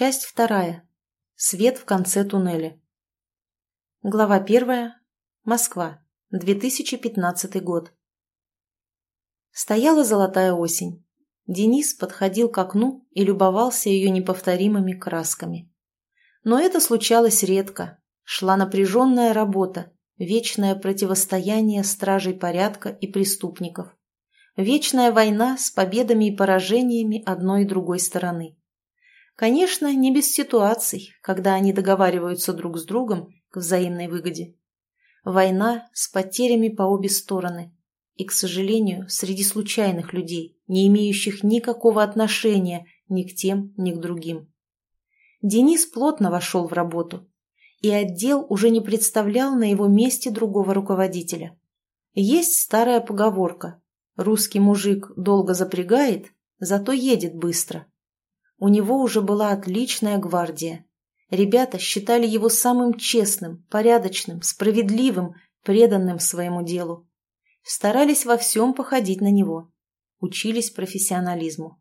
Часть вторая. Свет в конце туннеля. Глава первая. Москва. 2015 год. Стояла золотая осень. Денис подходил к окну и любовался ее неповторимыми красками. Но это случалось редко. Шла напряженная работа, вечное противостояние стражей порядка и преступников. Вечная война с победами и поражениями одной и другой стороны. Конечно, не без ситуаций, когда они договариваются друг с другом к взаимной выгоде. Война с потерями по обе стороны. И, к сожалению, среди случайных людей, не имеющих никакого отношения ни к тем, ни к другим. Денис плотно вошел в работу, и отдел уже не представлял на его месте другого руководителя. Есть старая поговорка «Русский мужик долго запрягает, зато едет быстро». У него уже была отличная гвардия. Ребята считали его самым честным, порядочным, справедливым, преданным своему делу. Старались во всем походить на него. Учились профессионализму.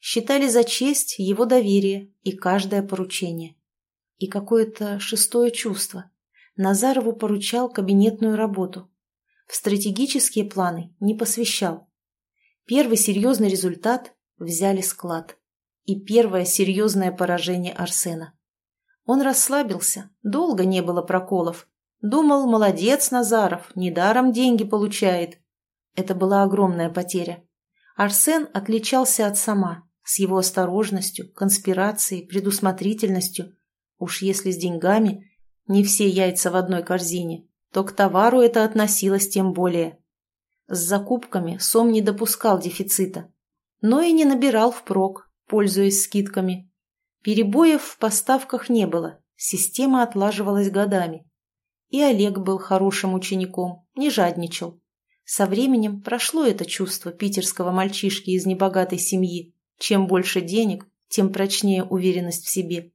Считали за честь его доверие и каждое поручение. И какое-то шестое чувство. Назарову поручал кабинетную работу. В стратегические планы не посвящал. Первый серьезный результат – взяли склад и первое серьезное поражение Арсена. Он расслабился, долго не было проколов. Думал, молодец Назаров, недаром деньги получает. Это была огромная потеря. Арсен отличался от сама, с его осторожностью, конспирацией, предусмотрительностью. Уж если с деньгами не все яйца в одной корзине, то к товару это относилось тем более. С закупками Сом не допускал дефицита, но и не набирал впрок, пользуясь скидками. Перебоев в поставках не было, система отлаживалась годами. И Олег был хорошим учеником, не жадничал. Со временем прошло это чувство питерского мальчишки из небогатой семьи. Чем больше денег, тем прочнее уверенность в себе.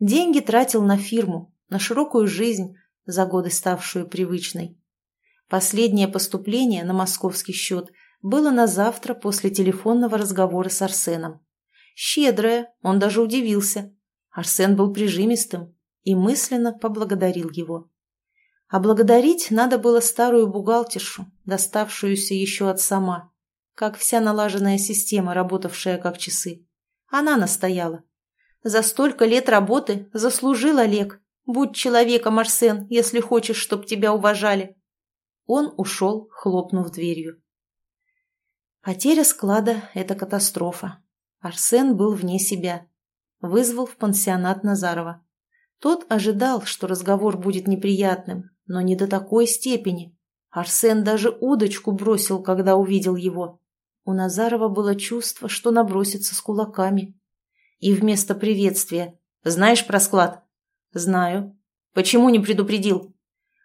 Деньги тратил на фирму, на широкую жизнь, за годы ставшую привычной. Последнее поступление на московский счет было на завтра после телефонного разговора с Арсеном. Щедрая, он даже удивился. Арсен был прижимистым и мысленно поблагодарил его. А благодарить надо было старую бухгалтершу, доставшуюся еще от сама, как вся налаженная система, работавшая как часы. Она настояла. За столько лет работы заслужил Олег. Будь человеком, Арсен, если хочешь, чтоб тебя уважали. Он ушел, хлопнув дверью. Потеря склада – это катастрофа. Арсен был вне себя. Вызвал в пансионат Назарова. Тот ожидал, что разговор будет неприятным, но не до такой степени. Арсен даже удочку бросил, когда увидел его. У Назарова было чувство, что набросится с кулаками. И вместо приветствия «Знаешь про склад?» «Знаю». «Почему не предупредил?»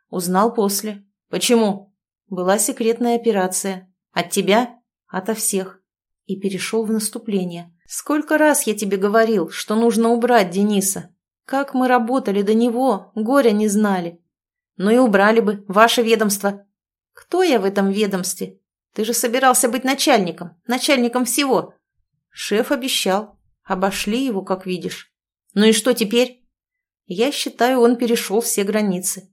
«Узнал после». «Почему?» «Была секретная операция. От тебя?» «Ото всех и перешел в наступление. «Сколько раз я тебе говорил, что нужно убрать Дениса? Как мы работали до него, горя не знали. Ну и убрали бы, ваше ведомство». «Кто я в этом ведомстве? Ты же собирался быть начальником, начальником всего». Шеф обещал. Обошли его, как видишь. «Ну и что теперь?» «Я считаю, он перешел все границы».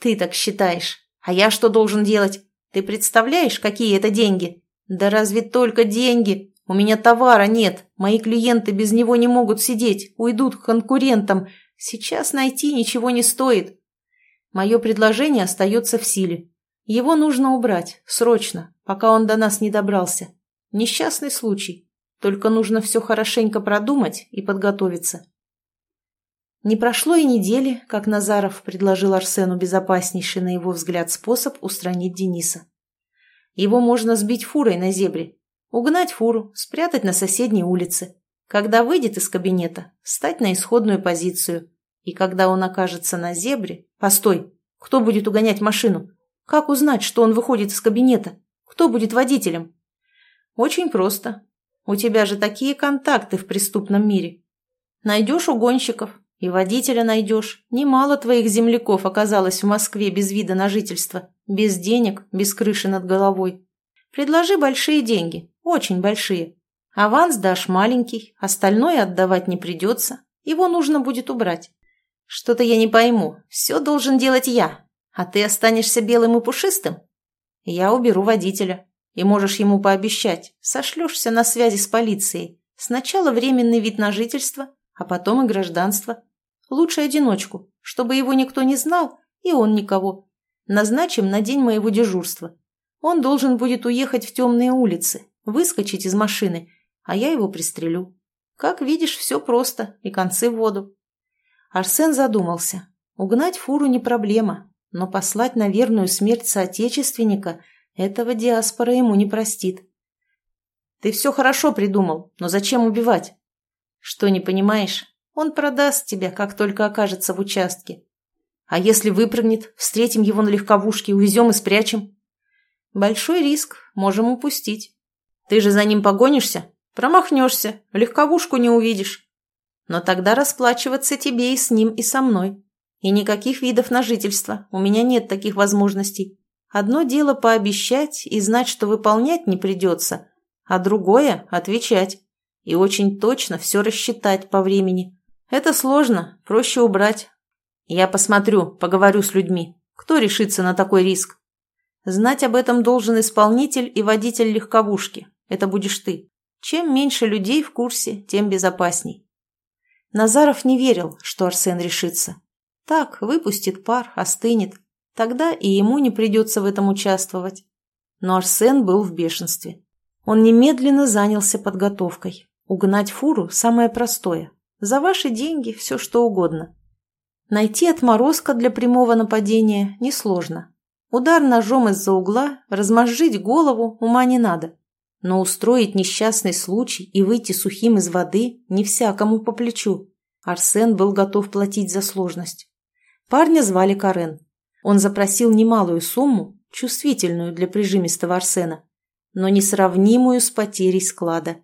«Ты так считаешь. А я что должен делать? Ты представляешь, какие это деньги?» «Да разве только деньги? У меня товара нет. Мои клиенты без него не могут сидеть, уйдут к конкурентам. Сейчас найти ничего не стоит. Мое предложение остается в силе. Его нужно убрать, срочно, пока он до нас не добрался. Несчастный случай. Только нужно все хорошенько продумать и подготовиться». Не прошло и недели, как Назаров предложил Арсену безопаснейший на его взгляд способ устранить Дениса. Его можно сбить фурой на зебре, угнать фуру, спрятать на соседней улице. Когда выйдет из кабинета, встать на исходную позицию. И когда он окажется на зебре... Постой, кто будет угонять машину? Как узнать, что он выходит из кабинета? Кто будет водителем? Очень просто. У тебя же такие контакты в преступном мире. Найдешь угонщиков, и водителя найдешь. Немало твоих земляков оказалось в Москве без вида на жительство, без денег, без крыши над головой. Предложи большие деньги, очень большие. Аванс дашь маленький, остальное отдавать не придется. Его нужно будет убрать. Что-то я не пойму. Все должен делать я. А ты останешься белым и пушистым? Я уберу водителя. И можешь ему пообещать. Сошлешься на связи с полицией. Сначала временный вид на жительство, а потом и гражданство. Лучше одиночку, чтобы его никто не знал, и он никого. Назначим на день моего дежурства. Он должен будет уехать в темные улицы, выскочить из машины, а я его пристрелю. Как видишь, все просто, и концы в воду. Арсен задумался. Угнать фуру не проблема, но послать на верную смерть соотечественника этого диаспора ему не простит. Ты все хорошо придумал, но зачем убивать? Что, не понимаешь? Он продаст тебя, как только окажется в участке. А если выпрыгнет, встретим его на легковушке, увезем и спрячем? Большой риск, можем упустить. Ты же за ним погонишься? Промахнешься, легковушку не увидишь. Но тогда расплачиваться тебе и с ним, и со мной. И никаких видов на жительство, у меня нет таких возможностей. Одно дело пообещать и знать, что выполнять не придется, а другое – отвечать. И очень точно все рассчитать по времени. Это сложно, проще убрать. Я посмотрю, поговорю с людьми. Кто решится на такой риск? Знать об этом должен исполнитель и водитель легковушки. Это будешь ты. Чем меньше людей в курсе, тем безопасней. Назаров не верил, что Арсен решится. Так, выпустит пар, остынет. Тогда и ему не придется в этом участвовать. Но Арсен был в бешенстве. Он немедленно занялся подготовкой. Угнать фуру – самое простое. За ваши деньги все что угодно. Найти отморозка для прямого нападения несложно. Удар ножом из-за угла, размозжить голову ума не надо. Но устроить несчастный случай и выйти сухим из воды не всякому по плечу. Арсен был готов платить за сложность. Парня звали Карен. Он запросил немалую сумму, чувствительную для прижимистого Арсена, но несравнимую с потерей склада.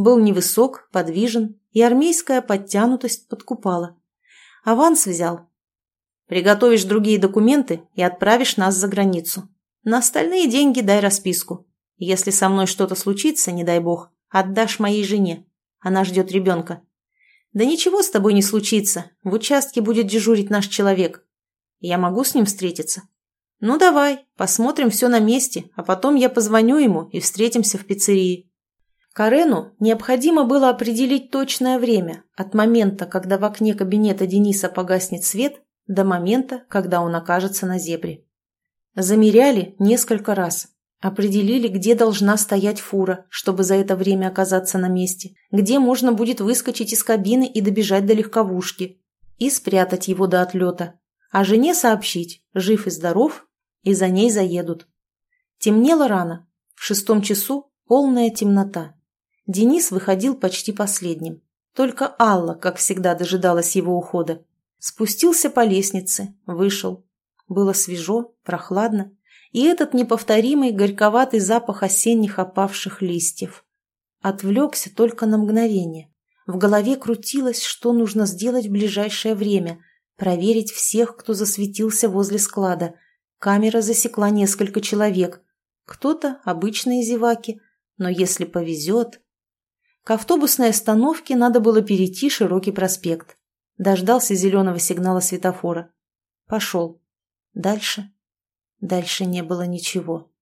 Был невысок, подвижен, и армейская подтянутость подкупала. Аванс взял. Приготовишь другие документы и отправишь нас за границу. На остальные деньги дай расписку. Если со мной что-то случится, не дай бог, отдашь моей жене. Она ждет ребенка. Да ничего с тобой не случится. В участке будет дежурить наш человек. Я могу с ним встретиться? «Ну давай, посмотрим все на месте, а потом я позвоню ему и встретимся в пиццерии». Карену необходимо было определить точное время от момента, когда в окне кабинета Дениса погаснет свет, до момента, когда он окажется на зебре. Замеряли несколько раз. Определили, где должна стоять фура, чтобы за это время оказаться на месте, где можно будет выскочить из кабины и добежать до легковушки, и спрятать его до отлета, а жене сообщить, жив и здоров, и за ней заедут. Темнело рано. В шестом часу полная темнота. Денис выходил почти последним. Только Алла, как всегда, дожидалась его ухода. Спустился по лестнице, вышел. Было свежо, прохладно, и этот неповторимый горьковатый запах осенних опавших листьев. Отвлекся только на мгновение. В голове крутилось, что нужно сделать в ближайшее время. Проверить всех, кто засветился возле склада – Камера засекла несколько человек. Кто-то – обычные зеваки, но если повезет... К автобусной остановке надо было перейти широкий проспект. Дождался зеленого сигнала светофора. Пошел. Дальше? Дальше не было ничего.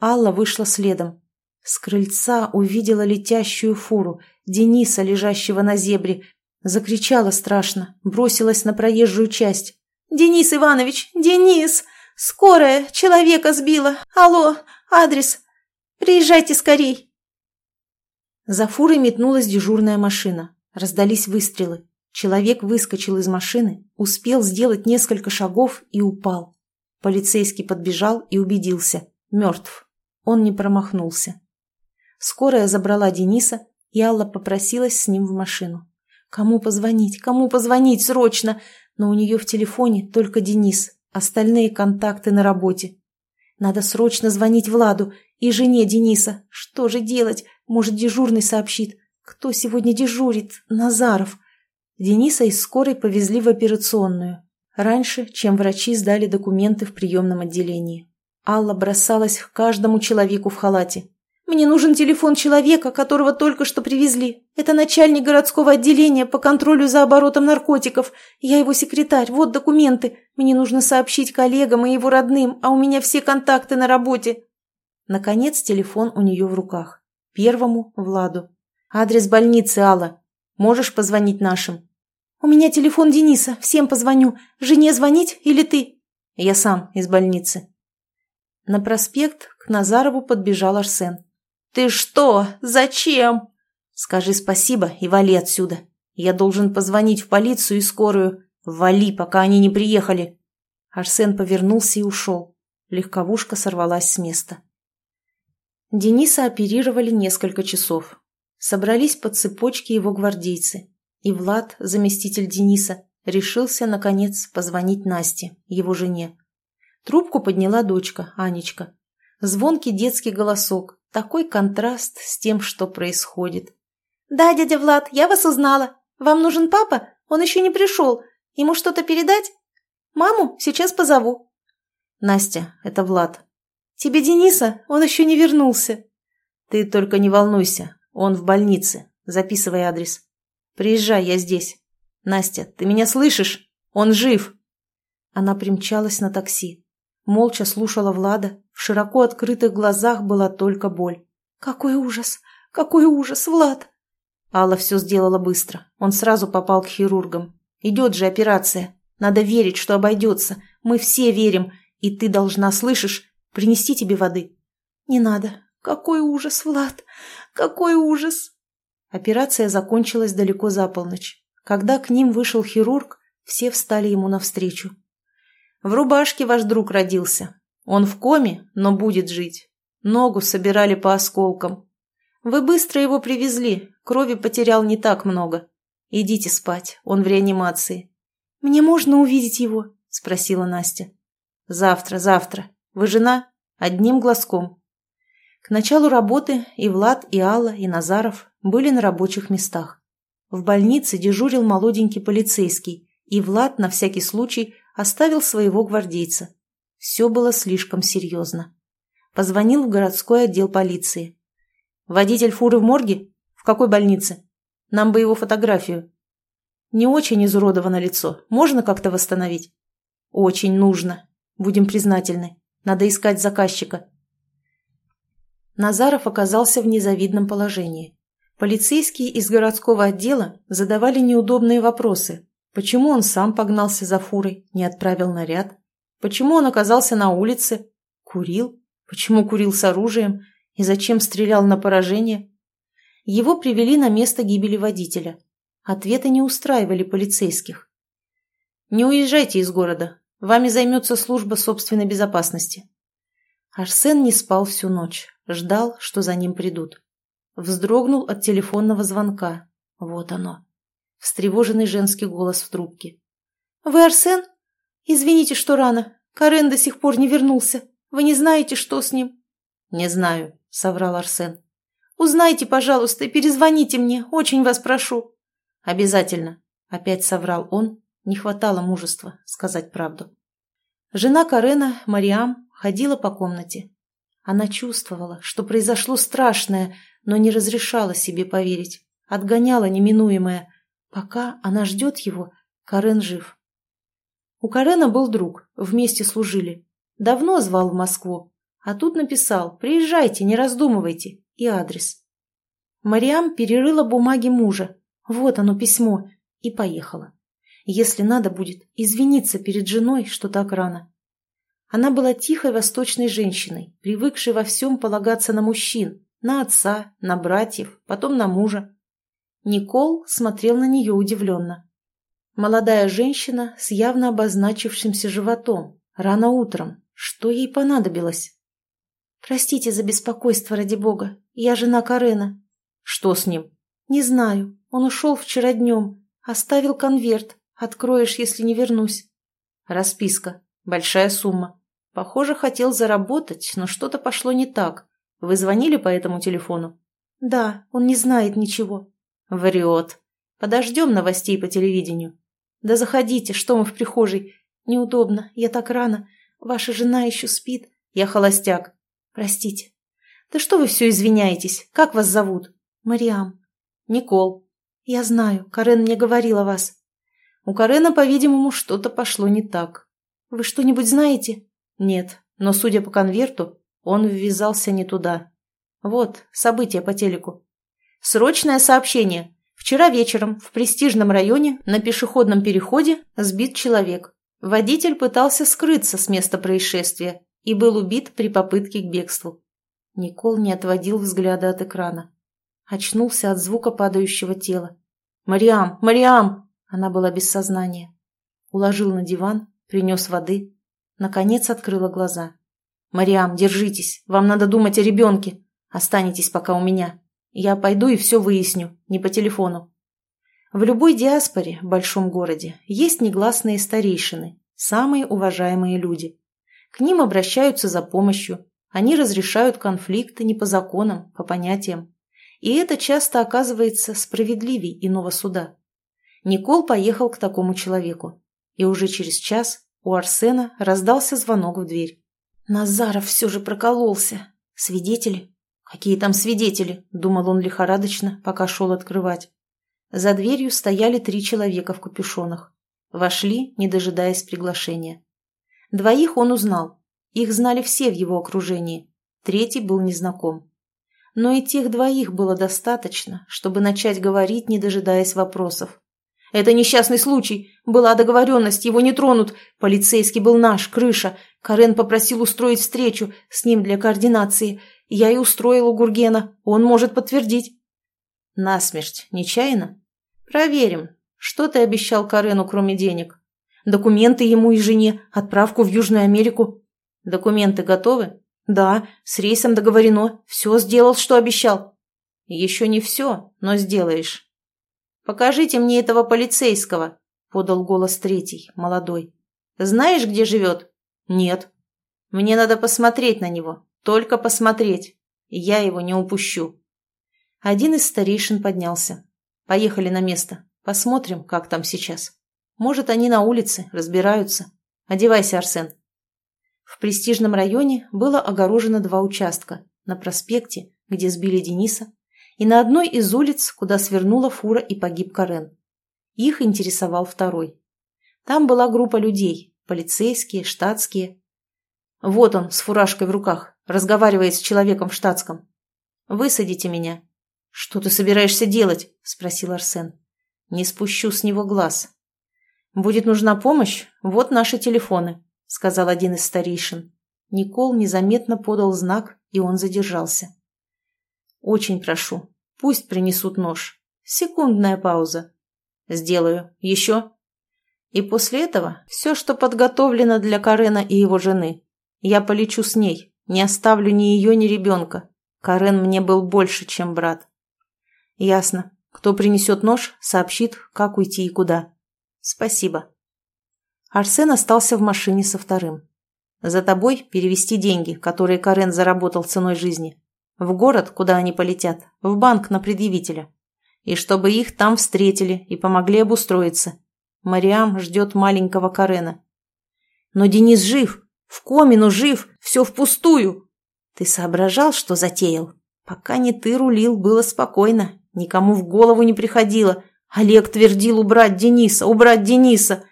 Алла вышла следом. С крыльца увидела летящую фуру, Дениса, лежащего на зебре. Закричала страшно, бросилась на проезжую часть. «Денис Иванович! Денис!» «Скорая! Человека сбила! Алло! Адрес! Приезжайте скорей!» За фурой метнулась дежурная машина. Раздались выстрелы. Человек выскочил из машины, успел сделать несколько шагов и упал. Полицейский подбежал и убедился. Мертв. Он не промахнулся. Скорая забрала Дениса, и Алла попросилась с ним в машину. Кому позвонить? Кому позвонить? Срочно! Но у нее в телефоне только Денис, Остальные контакты на работе. Надо срочно звонить Владу и жене Дениса. Что же делать? Может, дежурный сообщит. Кто сегодня дежурит? Назаров. Дениса из скорой повезли в операционную. Раньше, чем врачи сдали документы в приемном отделении. Алла бросалась к каждому человеку в халате. Мне нужен телефон человека, которого только что привезли. Это начальник городского отделения по контролю за оборотом наркотиков. Я его секретарь, вот документы. Мне нужно сообщить коллегам и его родным, а у меня все контакты на работе». Наконец телефон у нее в руках. Первому – Владу. «Адрес больницы, Алла. Можешь позвонить нашим?» «У меня телефон Дениса, всем позвоню. Жене звонить или ты?» «Я сам, из больницы». На проспект к Назарову подбежал Арсен. «Ты что? Зачем?» «Скажи спасибо и вали отсюда. Я должен позвонить в полицию и скорую. Вали, пока они не приехали». Арсен повернулся и ушел. Легковушка сорвалась с места. Дениса оперировали несколько часов. Собрались по цепочке его гвардейцы. И Влад, заместитель Дениса, решился, наконец, позвонить Насте, его жене. Трубку подняла дочка, Анечка. Звонкий детский голосок, такой контраст с тем, что происходит. «Да, дядя Влад, я вас узнала. Вам нужен папа? Он еще не пришел. Ему что-то передать? Маму сейчас позову». «Настя, это Влад». «Тебе Дениса? Он еще не вернулся». «Ты только не волнуйся. Он в больнице. Записывай адрес. Приезжай, я здесь. Настя, ты меня слышишь? Он жив!» Она примчалась на такси. Молча слушала Влада. В широко открытых глазах была только боль. «Какой ужас! Какой ужас, Влад!» Алла все сделала быстро. Он сразу попал к хирургам. «Идет же операция. Надо верить, что обойдется. Мы все верим. И ты должна, слышишь, принести тебе воды?» «Не надо. Какой ужас, Влад! Какой ужас!» Операция закончилась далеко за полночь. Когда к ним вышел хирург, все встали ему навстречу. В рубашке ваш друг родился. Он в коме, но будет жить. Ногу собирали по осколкам. Вы быстро его привезли, крови потерял не так много. Идите спать, он в реанимации. Мне можно увидеть его? Спросила Настя. Завтра, завтра. Вы жена? Одним глазком. К началу работы и Влад, и Алла, и Назаров были на рабочих местах. В больнице дежурил молоденький полицейский, и Влад на всякий случай оставил своего гвардейца. Все было слишком серьезно. Позвонил в городской отдел полиции. «Водитель фуры в морге? В какой больнице? Нам бы его фотографию». «Не очень изуродовано лицо. Можно как-то восстановить?» «Очень нужно. Будем признательны. Надо искать заказчика». Назаров оказался в незавидном положении. Полицейские из городского отдела задавали неудобные вопросы, Почему он сам погнался за фурой, не отправил наряд? Почему он оказался на улице? Курил? Почему курил с оружием? И зачем стрелял на поражение? Его привели на место гибели водителя. Ответы не устраивали полицейских. «Не уезжайте из города. Вами займется служба собственной безопасности». Арсен не спал всю ночь, ждал, что за ним придут. Вздрогнул от телефонного звонка. Вот оно встревоженный женский голос в трубке. «Вы Арсен? Извините, что рано. Карен до сих пор не вернулся. Вы не знаете, что с ним?» «Не знаю», — соврал Арсен. «Узнайте, пожалуйста, и перезвоните мне. Очень вас прошу». «Обязательно», — опять соврал он. Не хватало мужества сказать правду. Жена Карена, Мариам, ходила по комнате. Она чувствовала, что произошло страшное, но не разрешала себе поверить. Отгоняла неминуемое, Пока она ждет его, Карен жив. У Карена был друг, вместе служили. Давно звал в Москву, а тут написал «Приезжайте, не раздумывайте» и адрес. Мариам перерыла бумаги мужа. Вот оно письмо. И поехала. Если надо будет, извиниться перед женой, что так рано. Она была тихой восточной женщиной, привыкшей во всем полагаться на мужчин, на отца, на братьев, потом на мужа. Никол смотрел на нее удивленно. Молодая женщина с явно обозначившимся животом, рано утром. Что ей понадобилось? «Простите за беспокойство, ради бога. Я жена Карена». «Что с ним?» «Не знаю. Он ушел вчера днем. Оставил конверт. Откроешь, если не вернусь». «Расписка. Большая сумма. Похоже, хотел заработать, но что-то пошло не так. Вы звонили по этому телефону?» «Да, он не знает ничего». Врет. Подождем новостей по телевидению. Да заходите, что мы в прихожей. Неудобно, я так рано. Ваша жена еще спит. Я холостяк. Простите. Да что вы все извиняетесь? Как вас зовут? Мариам. Никол. Я знаю, Карен мне говорил о вас. У Карена, по-видимому, что-то пошло не так. Вы что-нибудь знаете? Нет, но, судя по конверту, он ввязался не туда. Вот, события по телеку. Срочное сообщение. Вчера вечером в престижном районе на пешеходном переходе сбит человек. Водитель пытался скрыться с места происшествия и был убит при попытке к бегству. Никол не отводил взгляда от экрана. Очнулся от звука падающего тела. «Мариам! Мариам!» Она была без сознания. Уложил на диван, принес воды. Наконец открыла глаза. «Мариам, держитесь! Вам надо думать о ребенке! Останетесь пока у меня!» Я пойду и все выясню, не по телефону. В любой диаспоре, в большом городе, есть негласные старейшины, самые уважаемые люди. К ним обращаются за помощью, они разрешают конфликты не по законам, по понятиям. И это часто оказывается справедливей иного суда. Никол поехал к такому человеку. И уже через час у Арсена раздался звонок в дверь. Назаров все же прокололся. Свидетели? «Какие там свидетели?» – думал он лихорадочно, пока шел открывать. За дверью стояли три человека в капюшонах. Вошли, не дожидаясь приглашения. Двоих он узнал. Их знали все в его окружении. Третий был незнаком. Но и тех двоих было достаточно, чтобы начать говорить, не дожидаясь вопросов. «Это несчастный случай. Была договоренность, его не тронут. Полицейский был наш, крыша. Карен попросил устроить встречу с ним для координации. Я и устроил у Гургена. Он может подтвердить. Насмерть. Нечаянно? Проверим. Что ты обещал Карену, кроме денег? Документы ему и жене, отправку в Южную Америку. Документы готовы? Да, с рейсом договорено. Все сделал, что обещал. Еще не все, но сделаешь. Покажите мне этого полицейского, подал голос третий, молодой. Знаешь, где живет? Нет. Мне надо посмотреть на него. Только посмотреть. Я его не упущу. Один из старейшин поднялся. Поехали на место. Посмотрим, как там сейчас. Может, они на улице, разбираются. Одевайся, Арсен. В престижном районе было огорожено два участка. На проспекте, где сбили Дениса, и на одной из улиц, куда свернула фура и погиб Карен. Их интересовал второй. Там была группа людей, полицейские, штатские. Вот он, с фуражкой в руках, разговаривает с человеком в штатском. «Высадите меня». «Что ты собираешься делать?» – спросил Арсен. «Не спущу с него глаз». «Будет нужна помощь? Вот наши телефоны», – сказал один из старейшин. Никол незаметно подал знак, и он задержался. «Очень прошу, пусть принесут нож. Секундная пауза». «Сделаю. Еще?» «И после этого все, что подготовлено для Карена и его жены. Я полечу с ней, не оставлю ни ее, ни ребенка. Карен мне был больше, чем брат. Ясно. Кто принесет нож, сообщит, как уйти и куда. Спасибо. Арсен остался в машине со вторым. За тобой перевести деньги, которые Карен заработал ценой жизни. В город, куда они полетят, в банк на предъявителя. И чтобы их там встретили и помогли обустроиться. Мариам ждет маленького Карена. Но Денис жив, в коме, но жив, все впустую. Ты соображал, что затеял? Пока не ты рулил, было спокойно. Никому в голову не приходило. Олег твердил убрать Дениса, убрать Дениса.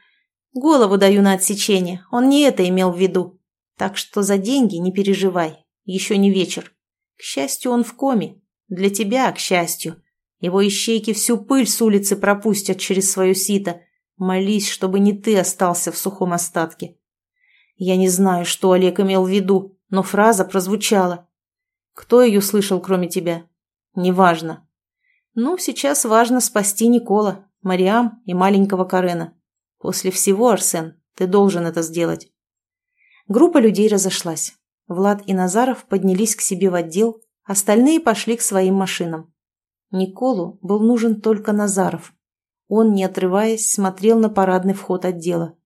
Голову даю на отсечение. Он не это имел в виду. Так что за деньги не переживай. Еще не вечер. К счастью, он в коме. Для тебя, к счастью. Его ищейки всю пыль с улицы пропустят через свое сито. Молись, чтобы не ты остался в сухом остатке. Я не знаю, что Олег имел в виду, но фраза прозвучала. Кто ее слышал, кроме тебя? Неважно. Ну, сейчас важно спасти Никола, Мариам и маленького Карена. После всего, Арсен, ты должен это сделать. Группа людей разошлась. Влад и Назаров поднялись к себе в отдел, остальные пошли к своим машинам. Николу был нужен только Назаров. Он, не отрываясь, смотрел на парадный вход отдела.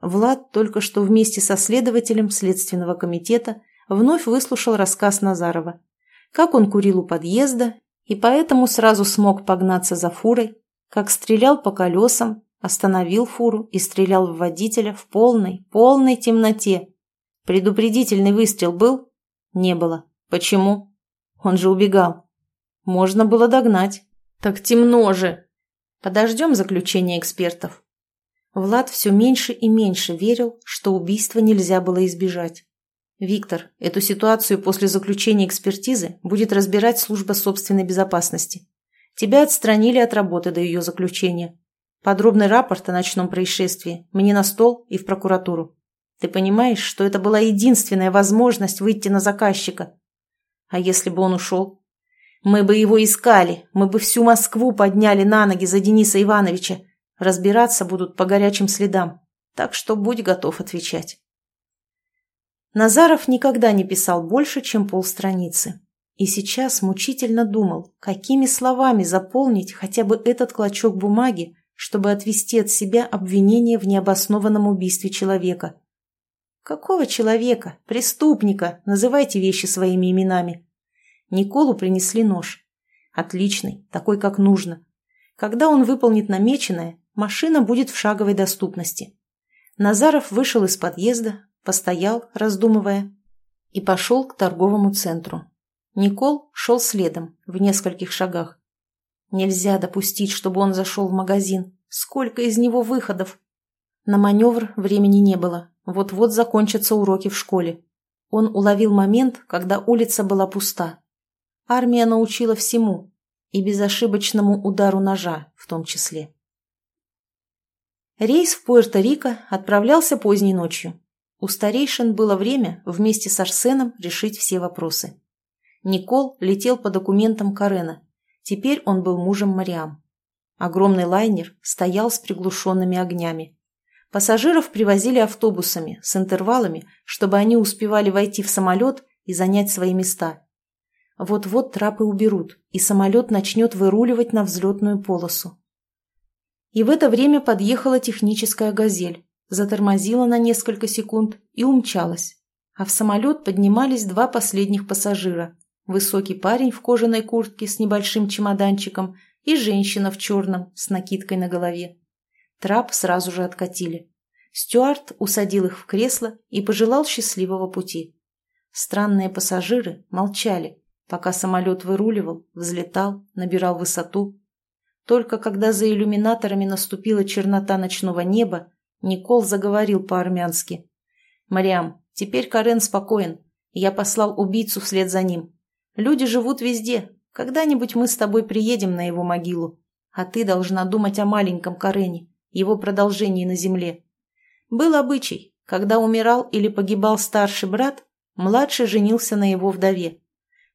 Влад только что вместе со следователем Следственного комитета вновь выслушал рассказ Назарова. Как он курил у подъезда и поэтому сразу смог погнаться за фурой, как стрелял по колесам, остановил фуру и стрелял в водителя в полной, полной темноте. Предупредительный выстрел был? Не было. Почему? Он же убегал. Можно было догнать. Так темно же. Подождем заключения экспертов. Влад все меньше и меньше верил, что убийства нельзя было избежать. «Виктор, эту ситуацию после заключения экспертизы будет разбирать служба собственной безопасности. Тебя отстранили от работы до ее заключения. Подробный рапорт о ночном происшествии мне на стол и в прокуратуру. Ты понимаешь, что это была единственная возможность выйти на заказчика? А если бы он ушел? Мы бы его искали, мы бы всю Москву подняли на ноги за Дениса Ивановича, Разбираться будут по горячим следам, так что будь готов отвечать. Назаров никогда не писал больше, чем полстраницы. И сейчас мучительно думал, какими словами заполнить хотя бы этот клочок бумаги, чтобы отвести от себя обвинение в необоснованном убийстве человека. Какого человека? Преступника! Называйте вещи своими именами. Николу принесли нож. Отличный, такой, как нужно. Когда он выполнит намеченное, машина будет в шаговой доступности. Назаров вышел из подъезда, постоял, раздумывая, и пошел к торговому центру. Никол шел следом, в нескольких шагах. Нельзя допустить, чтобы он зашел в магазин. Сколько из него выходов? На маневр времени не было. Вот-вот закончатся уроки в школе. Он уловил момент, когда улица была пуста. Армия научила всему, и безошибочному удару ножа в том числе. Рейс в Пуэрто-Рико отправлялся поздней ночью. У старейшин было время вместе с Арсеном решить все вопросы. Никол летел по документам Карена. Теперь он был мужем Мариам. Огромный лайнер стоял с приглушенными огнями. Пассажиров привозили автобусами с интервалами, чтобы они успевали войти в самолет и занять свои места. Вот-вот трапы уберут, и самолет начнет выруливать на взлетную полосу. И в это время подъехала техническая «Газель», затормозила на несколько секунд и умчалась. А в самолет поднимались два последних пассажира. Высокий парень в кожаной куртке с небольшим чемоданчиком и женщина в черном с накидкой на голове. Трап сразу же откатили. Стюарт усадил их в кресло и пожелал счастливого пути. Странные пассажиры молчали, пока самолет выруливал, взлетал, набирал высоту только когда за иллюминаторами наступила чернота ночного неба, Никол заговорил по-армянски. «Мариам, теперь Карен спокоен. Я послал убийцу вслед за ним. Люди живут везде. Когда-нибудь мы с тобой приедем на его могилу. А ты должна думать о маленьком Карене, его продолжении на земле. Был обычай, когда умирал или погибал старший брат, младший женился на его вдове.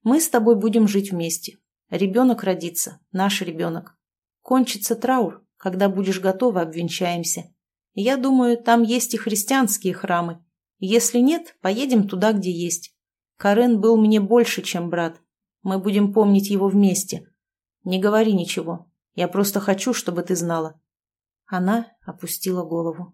Мы с тобой будем жить вместе. Ребенок родится, наш ребенок. Кончится траур, когда будешь готова, обвенчаемся. Я думаю, там есть и христианские храмы. Если нет, поедем туда, где есть. Карен был мне больше, чем брат. Мы будем помнить его вместе. Не говори ничего. Я просто хочу, чтобы ты знала. Она опустила голову.